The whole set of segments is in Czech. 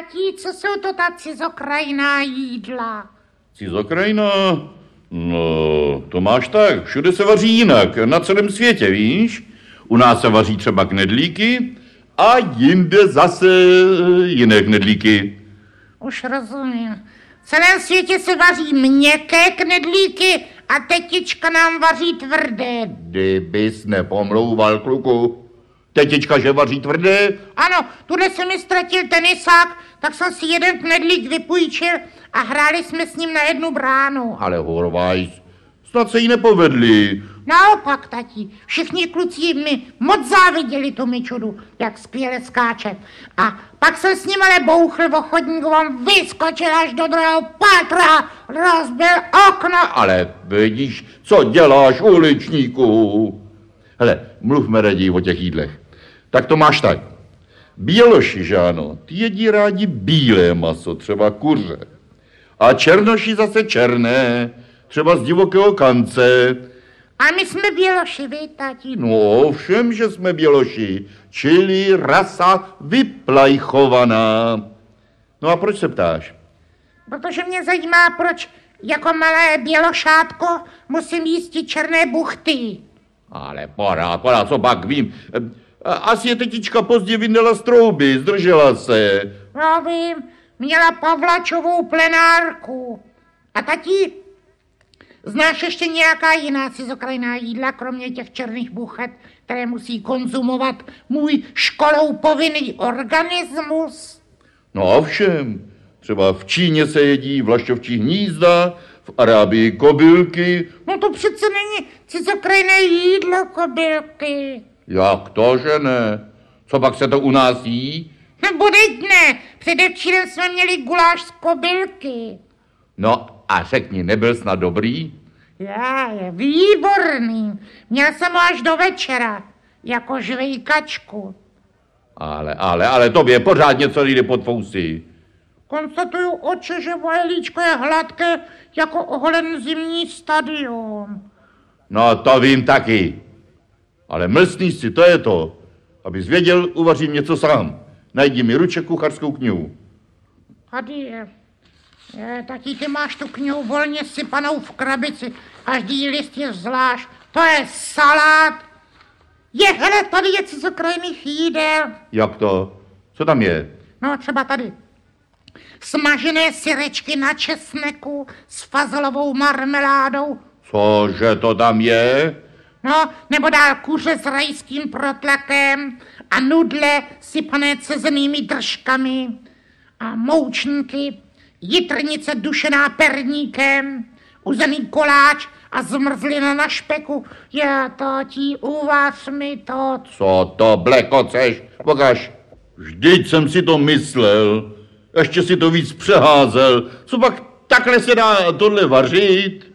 Tati, co jsou to ta cizokrajná jídla? Cizokrajina? No, to máš tak. Všude se vaří jinak. Na celém světě, víš? U nás se vaří třeba knedlíky a jinde zase jiné knedlíky. Už rozumím. V celém světě se vaří měkké knedlíky a tetička nám vaří tvrdé. Kdybys nepomlouval, kluku. Tetička, že vaří tvrdé? Ano, tuhle se mi ztratil tenisák, tak jsem si jeden knedlík vypůjčil a hráli jsme s ním na jednu bránu. Ale Horvajs, snad se jí nepovedli. Naopak, tati, všichni kluci mi moc záviděli tu Mičudu, jak skvěle skáče. A pak jsem s ním ale bouchl v chodníku, on vyskočil až do druhého patra, rozbil okno. Ale vidíš, co děláš, uličníku? Hele, mluvme raději o těch jídlech. Tak to máš tak. Běloši, že ano, ty jedí rádi bílé maso, třeba kuře. A černoši zase černé, třeba z divokého kance. A my jsme běloši, vy, tati. No, všem, že jsme běloši, čili rasa vyplajchovaná. No a proč se ptáš? Protože mě zajímá, proč jako malé bělošátko musím jíst černé buchty. Ale porád, porád, co pak vím. Asi je tetička pozdě vyndala z trouby, zdržela se. No vím, měla Pavlačovou plenárku. A tati, znáš ještě nějaká jiná cizokrajná jídla, kromě těch černých buchet, které musí konzumovat můj školou povinný organismus? No ovšem, třeba v Číně se jedí vlašťovčí hnízda, v Arábii kobylky. No to přece není cizokrajné jídlo, kobylky. Jak to, že ne? Co pak se to u nás jí? No budeť ne, předevčírem jsme měli guláš z kobylky. No a řekni, nebyl snad dobrý? Já je výborný. Měl jsem ho až do večera, jako žvejkačku. Ale, ale, ale tobě pořád něco jde pod fousy. Konstatuju oče, že moje líčko je hladké jako oholen zimní stadion. No to vím taky. Ale mlsný si, to je to. Abys věděl, uvařím něco sám. Najdi mi ruček kuchařskou knihu. Tady je. je. Taky ty máš tu knihu volně sypanou v krabici. Každý list je zvlášť. To je salát. Je, hele, tady je cizokrajných jídel. Jak to? Co tam je? No, třeba tady. Smažené syrečky na česneku s fazelovou marmeládou. Cože to tam je? No, nebo dál kuře s rajským protlakem a nudle sypané cezenými držkami a moučníky, jitrnice dušená perníkem, uzený koláč a zmrzlina na špeku. Já to ti uvař mi to. Co to blekoceš? Pokaž. Vždyť jsem si to myslel. Ještě si to víc přeházel. Co pak takhle se dá tohle vařit?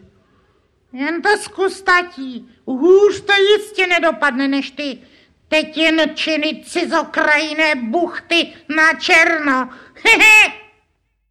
Jen to zkus, tatí. Hůř to jistě nedopadne, než ty teď jen činy cizokrajné buchty na černo. Hehe.